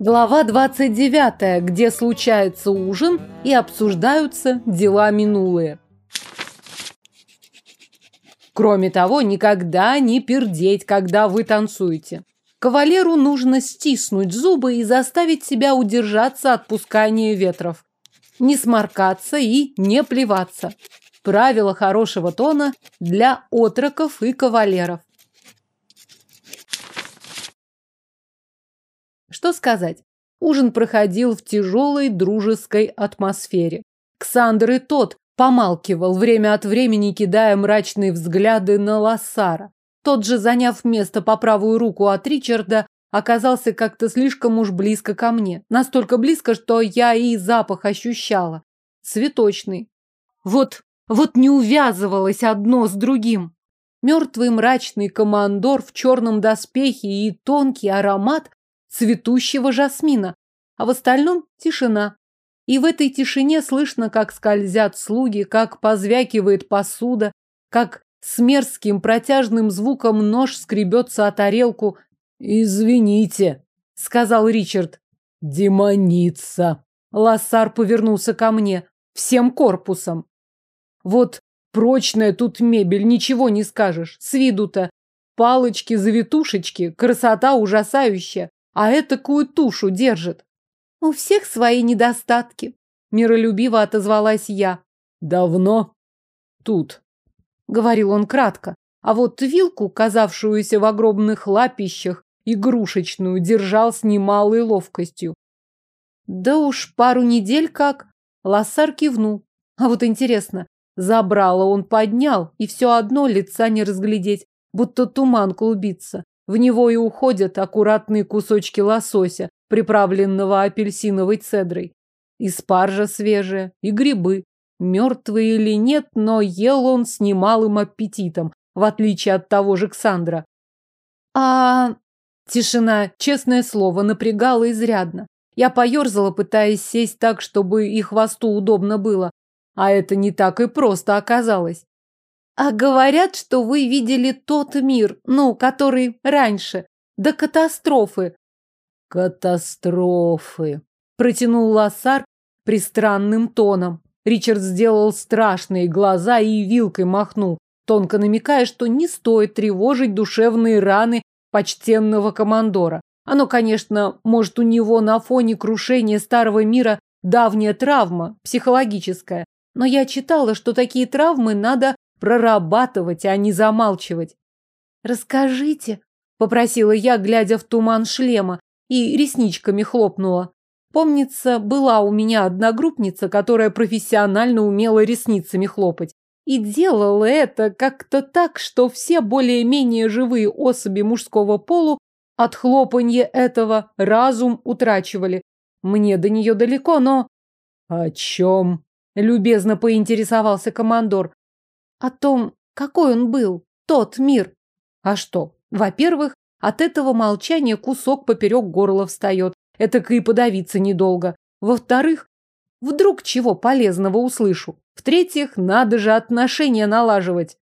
Глава 29, где случается ужин и обсуждаются дела минулые. Кроме того, никогда не пердеть, когда вы танцуете. Кавалеру нужно стиснуть зубы и заставить себя удержаться от пускания ветров. Не сморкаться и не плеваться. Правило хорошего тона для отроков и кавалеров. Что сказать? Ужин проходил в тяжелой дружеской атмосфере. Ксандр и тот помалкивал, время от времени кидая мрачные взгляды на Лассара. Тот же, заняв место по правую руку от Ричарда, оказался как-то слишком уж близко ко мне. Настолько близко, что я и запах ощущала. Цветочный. Вот, вот не увязывалось одно с другим. Мертвый мрачный командор в черном доспехе и тонкий аромат цветущего жасмина, а в остальном тишина. И в этой тишине слышно, как скользят слуги, как позвякивает посуда, как с мерзким протяжным звуком нож скребется о тарелку. «Извините», — сказал Ричард. «Демоница». Лассар повернулся ко мне, всем корпусом. Вот прочная тут мебель, ничего не скажешь. С виду-то палочки-завитушечки, красота ужасающая а этакую тушу держит. У всех свои недостатки, миролюбиво отозвалась я. Давно тут, говорил он кратко, а вот вилку, казавшуюся в огромных лапищах, игрушечную, держал с немалой ловкостью. Да уж пару недель как. Лассар кивнул. А вот интересно, забрало он поднял, и все одно лица не разглядеть, будто туман клубится. В него и уходят аккуратные кусочки лосося, приправленного апельсиновой цедрой. И спаржа свежая, и грибы. Мертвые или нет, но ел он с немалым аппетитом, в отличие от того же Ксандра. А тишина, честное слово, напрягала изрядно. Я поерзала, пытаясь сесть так, чтобы и хвосту удобно было. А это не так и просто оказалось. А говорят, что вы видели тот мир, ну, который раньше, до катастрофы. Катастрофы, протянул Лассар пристранным тоном. Ричард сделал страшные глаза и вилкой махнул, тонко намекая, что не стоит тревожить душевные раны почтенного командора. Оно, конечно, может у него на фоне крушения старого мира давняя травма, психологическая. Но я читала, что такие травмы надо прорабатывать, а не замалчивать. «Расскажите», — попросила я, глядя в туман шлема, и ресничками хлопнула. Помнится, была у меня одногруппница, которая профессионально умела ресницами хлопать. И делала это как-то так, что все более-менее живые особи мужского полу от хлопанья этого разум утрачивали. Мне до нее далеко, но... «О чем?» — любезно поинтересовался командор о том, какой он был, тот мир. А что? Во-первых, от этого молчания кусок поперек горла встает. Это и подавиться недолго. Во-вторых, вдруг чего полезного услышу. В-третьих, надо же отношения налаживать.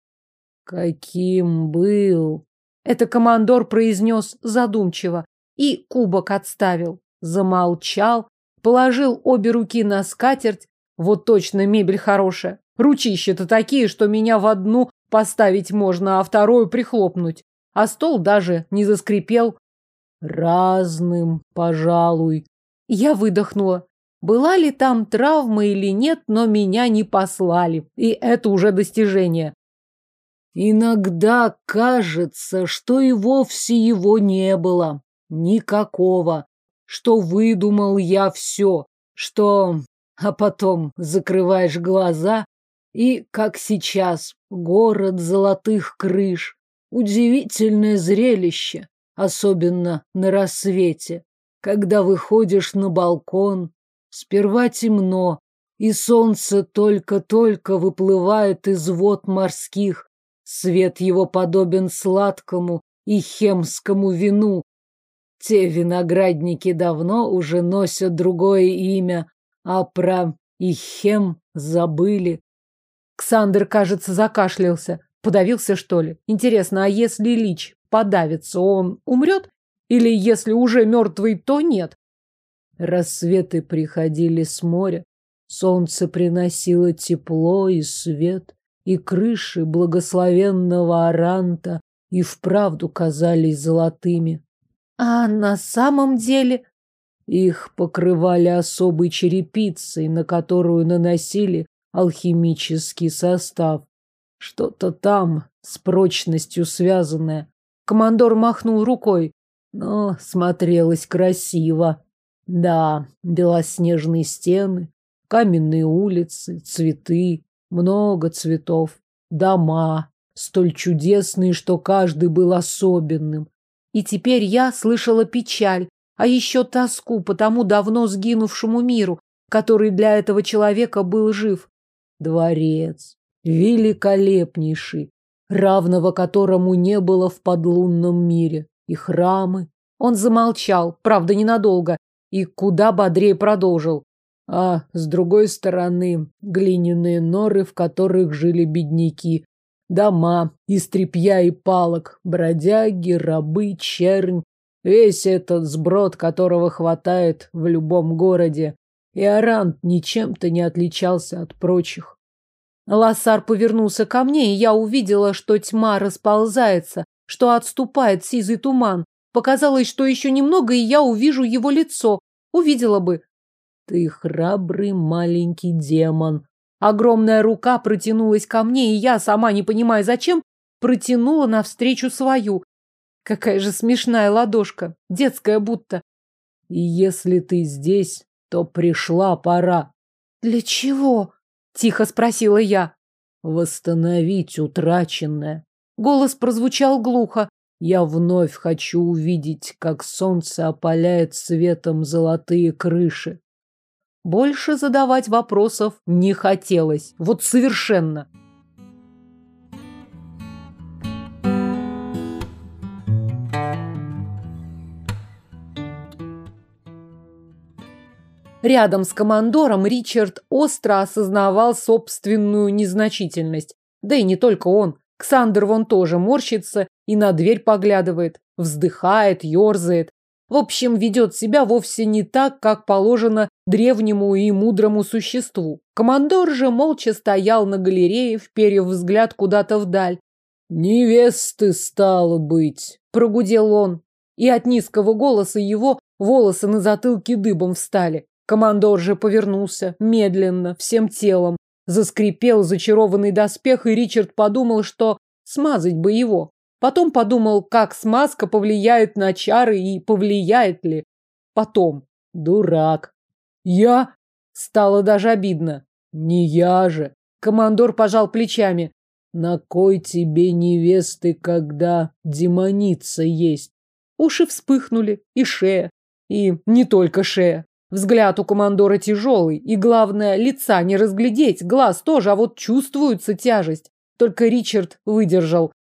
Каким был? Это командор произнес задумчиво и кубок отставил. Замолчал, положил обе руки на скатерть. Вот точно мебель хорошая. Ручища-то такие, что меня в одну поставить можно, а вторую прихлопнуть. А стол даже не заскрипел. Разным, пожалуй. Я выдохнула. Была ли там травма или нет, но меня не послали. И это уже достижение. Иногда кажется, что и вовсе его не было. Никакого. Что выдумал я все. Что... А потом закрываешь глаза и, как сейчас, город золотых крыш. Удивительное зрелище, особенно на рассвете, когда выходишь на балкон. Сперва темно, и солнце только-только выплывает из вод морских. Свет его подобен сладкому и хемскому вину. Те виноградники давно уже носят другое имя, а про Ихем забыли. Ксандр, кажется, закашлялся. Подавился, что ли? Интересно, а если Лич подавится, он умрет? Или если уже мертвый, то нет? Рассветы приходили с моря, солнце приносило тепло и свет, и крыши благословенного Аранта и вправду казались золотыми. А на самом деле их покрывали особой черепицей, на которую наносили алхимический состав. Что-то там с прочностью связанное. Командор махнул рукой, но смотрелось красиво. Да, белоснежные стены, каменные улицы, цветы, много цветов, дома, столь чудесные, что каждый был особенным. И теперь я слышала печаль, а еще тоску по тому давно сгинувшему миру, который для этого человека был жив. Дворец, великолепнейший, равного которому не было в подлунном мире, и храмы. Он замолчал, правда, ненадолго, и куда бодрее продолжил. А с другой стороны, глиняные норы, в которых жили бедняки, дома из тряпья и палок, бродяги, рабы, чернь, весь этот сброд, которого хватает в любом городе. И Арант ничем-то не отличался от прочих. Лассар повернулся ко мне, и я увидела, что тьма расползается, что отступает сизый туман. Показалось, что еще немного, и я увижу его лицо. Увидела бы. Ты храбрый маленький демон. Огромная рука протянулась ко мне, и я, сама не понимая зачем, протянула навстречу свою. Какая же смешная ладошка, детская будто. И если ты здесь, то пришла пора. Для чего? Тихо спросила я. Восстановить утраченное. Голос прозвучал глухо. Я вновь хочу увидеть, как солнце опаляет светом золотые крыши. Больше задавать вопросов не хотелось. Вот совершенно. Рядом с командором Ричард остро осознавал собственную незначительность. Да и не только он. Ксандр вон тоже морщится и на дверь поглядывает, вздыхает, ерзает. В общем, ведет себя вовсе не так, как положено древнему и мудрому существу. Командор же молча стоял на галерее, вперев взгляд куда-то вдаль. «Невесты стало быть», — прогудел он. И от низкого голоса его волосы на затылке дыбом встали. Командор же повернулся, медленно, всем телом. Заскрипел зачарованный доспех, и Ричард подумал, что смазать бы его. Потом подумал, как смазка повлияет на чары и повлияет ли. Потом. Дурак. Я? Стало даже обидно. Не я же. Командор пожал плечами. На кой тебе невесты, когда демоница есть? Уши вспыхнули, и шея. И не только шея. Взгляд у командора тяжелый, и, главное, лица не разглядеть, глаз тоже, а вот чувствуется тяжесть. Только Ричард выдержал.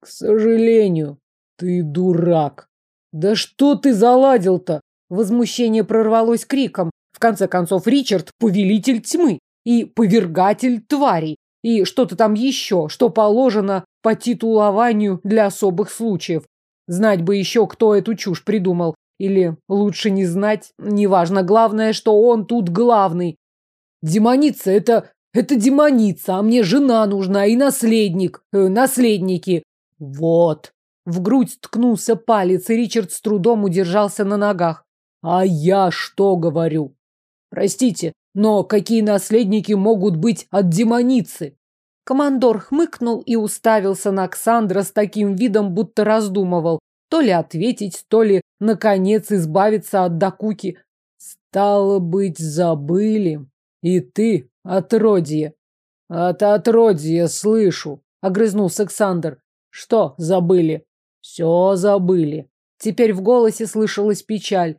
К сожалению, ты дурак. Да что ты заладил-то? Возмущение прорвалось криком. В конце концов, Ричард – повелитель тьмы и повергатель тварей. И что-то там еще, что положено по титулованию для особых случаев. Знать бы еще, кто эту чушь придумал. Или лучше не знать, неважно. Главное, что он тут главный. Демоница – это... это демоница, а мне жена нужна и наследник. Э, наследники. Вот. В грудь ткнулся палец, и Ричард с трудом удержался на ногах. А я что говорю? Простите, но какие наследники могут быть от демоницы? Командор хмыкнул и уставился на Оксандра с таким видом, будто раздумывал, то ли ответить, то ли, наконец, избавиться от докуки. Стало быть, забыли. И ты, отродье. От отродья слышу, огрызнулся Александр. Что забыли? Все забыли. Теперь в голосе слышалась печаль.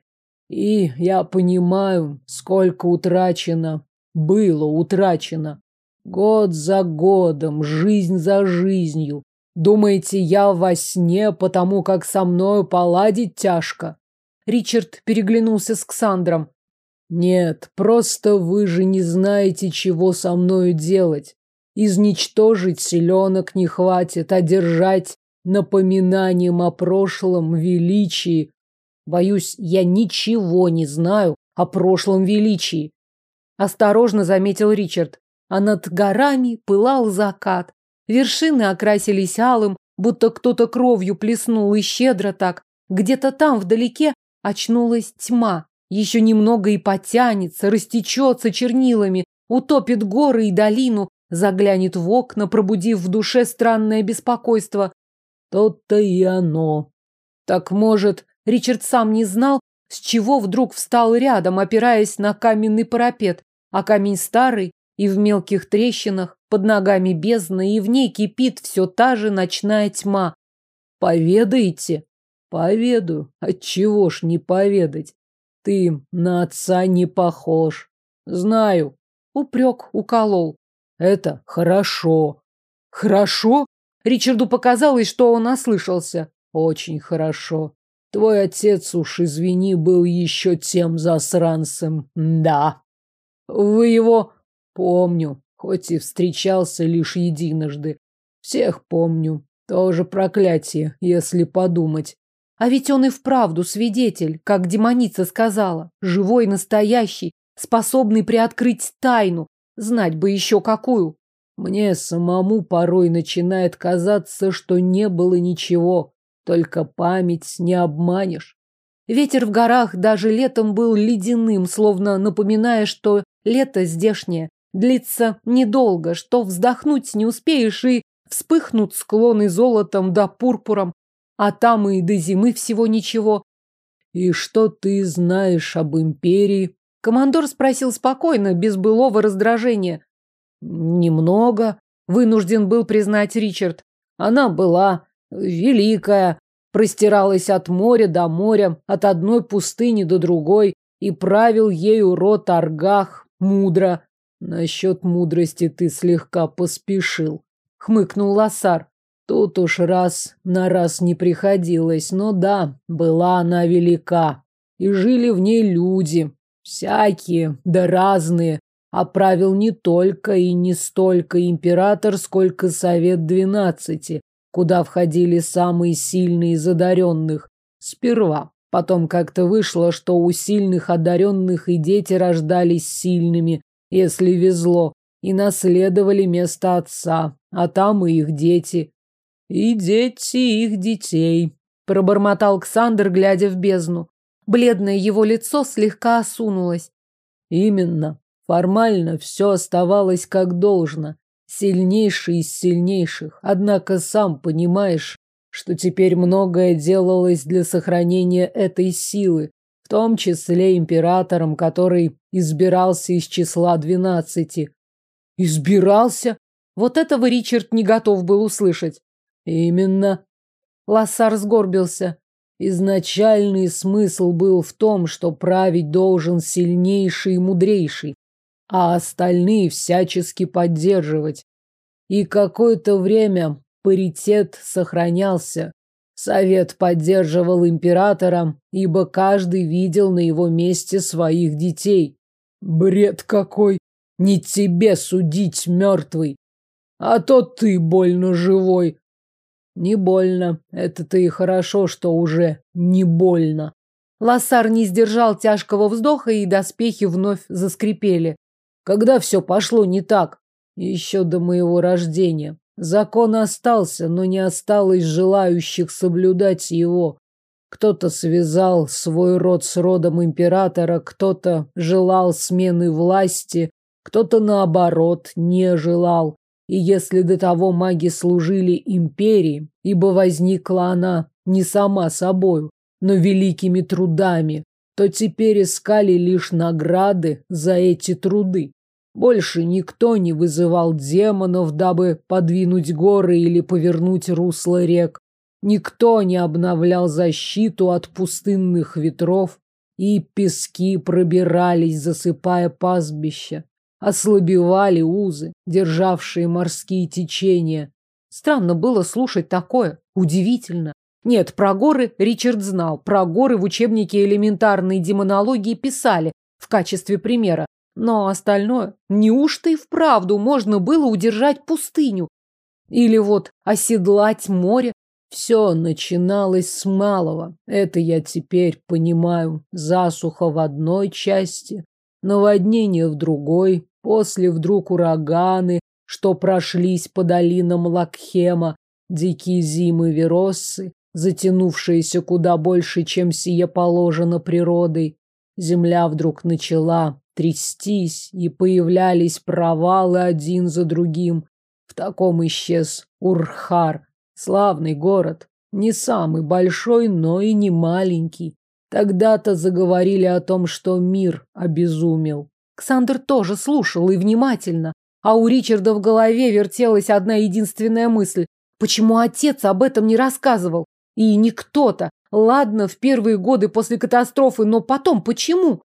И я понимаю, сколько утрачено, было утрачено. Год за годом, жизнь за жизнью. Думаете, я во сне, потому как со мною поладить тяжко? Ричард переглянулся с Ксандром. Нет, просто вы же не знаете, чего со мною делать. Изничтожить селенок не хватит, а держать напоминанием о прошлом величии. Боюсь, я ничего не знаю о прошлом величии. Осторожно заметил Ричард. А над горами пылал закат. Вершины окрасились алым, будто кто-то кровью плеснул и щедро так. Где-то там, вдалеке, очнулась тьма. Еще немного и потянется, растечется чернилами, утопит горы и долину, заглянет в окна, пробудив в душе странное беспокойство. То-то и оно. Так может, Ричард сам не знал, с чего вдруг встал рядом, опираясь на каменный парапет, а камень старый и в мелких трещинах, под ногами бездна, и в ней кипит все та же ночная тьма. Поведайте. Поведу. Отчего ж не поведать? Ты на отца не похож. Знаю. Упрек уколол. Это хорошо. Хорошо? Ричарду показалось, что он ослышался. Очень хорошо. Твой отец уж, извини, был еще тем засранцем. Да. Вы его... Помню, хоть и встречался лишь единожды. Всех помню. Тоже проклятие, если подумать. А ведь он и вправду свидетель, как демоница сказала. Живой, настоящий, способный приоткрыть тайну. Знать бы еще какую. Мне самому порой начинает казаться, что не было ничего, только память не обманешь. Ветер в горах даже летом был ледяным, словно напоминая, что лето здешнее длится недолго, что вздохнуть не успеешь и вспыхнут склоны золотом да пурпуром, а там и до зимы всего ничего. И что ты знаешь об империи? Командор спросил спокойно, без былого раздражения. Немного, вынужден был признать Ричард. Она была великая, простиралась от моря до моря, от одной пустыни до другой, и правил ею род Аргах мудро. Насчет мудрости ты слегка поспешил, хмыкнул Лосар. Тут уж раз на раз не приходилось, но да, была она велика. И жили в ней люди, всякие, да разные, а правил не только и не столько император, сколько совет двенадцати, куда входили самые сильные из одаренных. Сперва. Потом как-то вышло, что у сильных одаренных и дети рождались сильными, если везло, и наследовали место отца, а там и их дети. И дети их детей, пробормотал Александр, глядя в бездну. Бледное его лицо слегка осунулось. Именно. Формально все оставалось как должно. Сильнейший из сильнейших. Однако сам понимаешь, что теперь многое делалось для сохранения этой силы, том числе императором, который избирался из числа двенадцати. Избирался? Вот этого Ричард не готов был услышать. Именно. Лассар сгорбился. Изначальный смысл был в том, что править должен сильнейший и мудрейший, а остальные всячески поддерживать. И какое-то время паритет сохранялся. Совет поддерживал императора, ибо каждый видел на его месте своих детей. Бред какой! Не тебе судить, мертвый! А то ты больно живой. Не больно. Это-то и хорошо, что уже не больно. Лассар не сдержал тяжкого вздоха, и доспехи вновь заскрипели. Когда все пошло не так? Еще до моего рождения. Закон остался, но не осталось желающих соблюдать его. Кто-то связал свой род с родом императора, кто-то желал смены власти, кто-то, наоборот, не желал. И если до того маги служили империи, ибо возникла она не сама собою, но великими трудами, то теперь искали лишь награды за эти труды. Больше никто не вызывал демонов, дабы подвинуть горы или повернуть русло рек. Никто не обновлял защиту от пустынных ветров, и пески пробирались, засыпая пастбища ослабевали узы, державшие морские течения. Странно было слушать такое. Удивительно. Нет, про горы Ричард знал. Про горы в учебнике элементарной демонологии писали в качестве примера. Но остальное, неужто и вправду можно было удержать пустыню? Или вот оседлать море? Все начиналось с малого. Это я теперь понимаю. Засуха в одной части, наводнение в другой, после вдруг ураганы, что прошлись по долинам Лакхема, дикие зимы Вероссы, затянувшиеся куда больше, чем сие положено природой. Земля вдруг начала трястись, и появлялись провалы один за другим. В таком исчез Урхар, славный город, не самый большой, но и не маленький. Тогда-то заговорили о том, что мир обезумел. Ксандр тоже слушал и внимательно, а у Ричарда в голове вертелась одна единственная мысль. Почему отец об этом не рассказывал? И не кто-то. Ладно, в первые годы после катастрофы, но потом почему?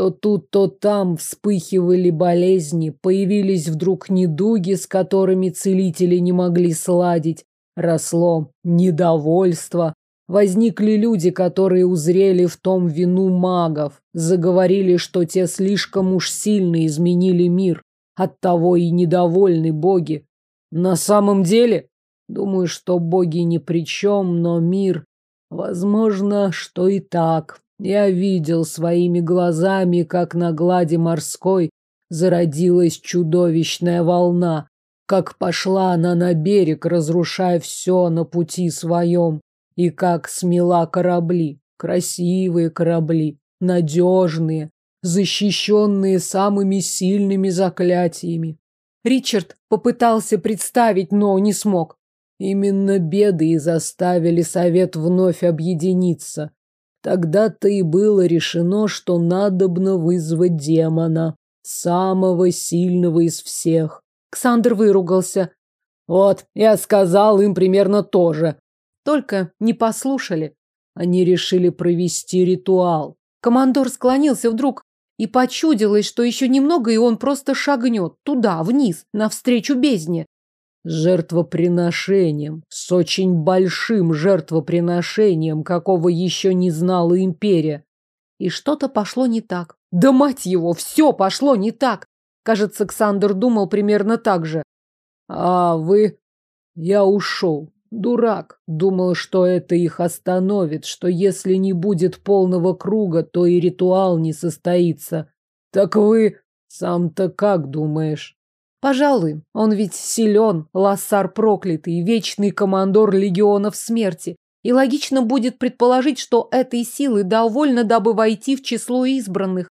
То тут, то там вспыхивали болезни, появились вдруг недуги, с которыми целители не могли сладить. Росло недовольство. Возникли люди, которые узрели в том вину магов, заговорили, что те слишком уж сильно изменили мир. Оттого и недовольны боги. На самом деле, думаю, что боги ни при чем, но мир... Возможно, что и так. Я видел своими глазами, как на глади морской зародилась чудовищная волна, как пошла она на берег, разрушая все на пути своем, и как смела корабли, красивые корабли, надежные, защищенные самыми сильными заклятиями. Ричард попытался представить, но не смог. Именно беды и заставили совет вновь объединиться. Тогда-то и было решено, что надобно вызвать демона, самого сильного из всех. Ксандр выругался. Вот, я сказал им примерно то же. Только не послушали. Они решили провести ритуал. Командор склонился вдруг и почудилось, что еще немного, и он просто шагнет туда, вниз, навстречу бездне. Жертвоприношением, с очень большим жертвоприношением, какого еще не знала империя. И что-то пошло не так. Да мать его, все пошло не так. Кажется, Ксандр думал примерно так же. А вы... Я ушел. Дурак. Думал, что это их остановит, что если не будет полного круга, то и ритуал не состоится. Так вы... Сам-то как думаешь? Пожалуй, он ведь силен, лассар проклятый, вечный командор легионов смерти. И логично будет предположить, что этой силы довольно, дабы войти в число избранных.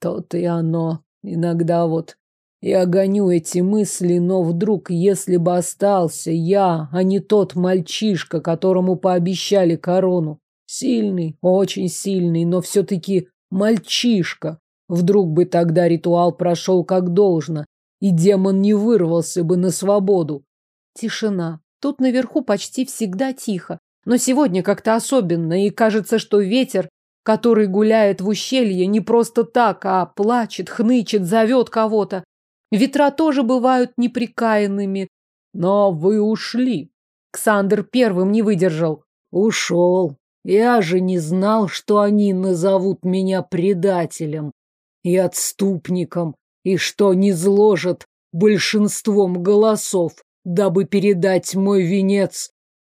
То-то и оно. Иногда вот я гоню эти мысли, но вдруг, если бы остался я, а не тот мальчишка, которому пообещали корону, сильный, очень сильный, но все-таки мальчишка, вдруг бы тогда ритуал прошел как должно, и демон не вырвался бы на свободу. Тишина. Тут наверху почти всегда тихо, но сегодня как-то особенно, и кажется, что ветер который гуляет в ущелье не просто так, а плачет, хнычет, зовет кого-то. Ветра тоже бывают неприкаянными. Но вы ушли. Ксандр первым не выдержал. Ушел. Я же не знал, что они назовут меня предателем и отступником, и что не зложат большинством голосов, дабы передать мой венец.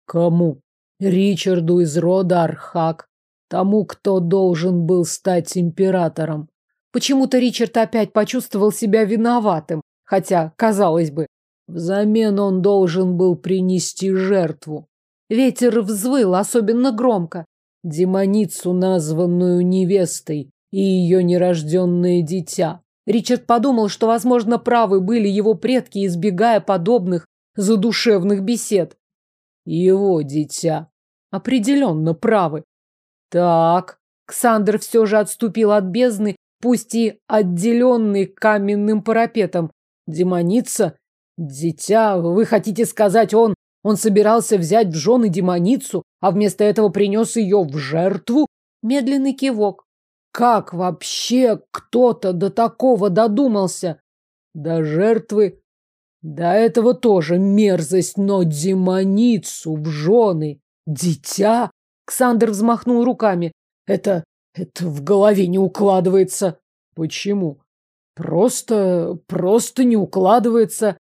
Кому? Ричарду из рода Архак, тому, кто должен был стать императором. Почему-то Ричард опять почувствовал себя виноватым, хотя, казалось бы, взамен он должен был принести жертву. Ветер взвыл особенно громко. Демоницу, названную невестой, и ее нерожденное дитя. Ричард подумал, что, возможно, правы были его предки, избегая подобных задушевных бесед. Его дитя. Определенно правы. Так, Ксандр все же отступил от бездны, пусть и отделенный каменным парапетом. Демоница? Дитя, вы хотите сказать, он... Он собирался взять в жены демоницу, а вместо этого принес ее в жертву? Медленный кивок. Как вообще кто-то до такого додумался? До жертвы? До этого тоже мерзость, но демоницу в жены. Дитя? Ксандр взмахнул руками. Это... это в голове не укладывается. Почему? Просто... просто не укладывается.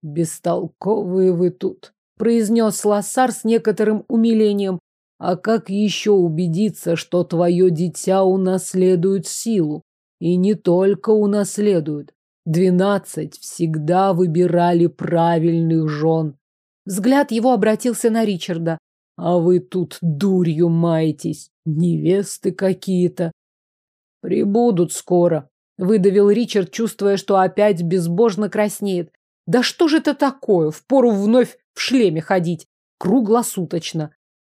Бестолковые вы тут. произнес Лассар с некоторым умилением. А как еще убедиться, что твое дитя унаследует силу? И не только унаследует. Двенадцать всегда выбирали правильных жен. Взгляд его обратился на Ричарда. А вы тут дурью маетесь. Невесты какие-то. Прибудут скоро, выдавил Ричард, чувствуя, что опять безбожно краснеет. Да что же это такое? Впору вновь в шлеме ходить. Круглосуточно.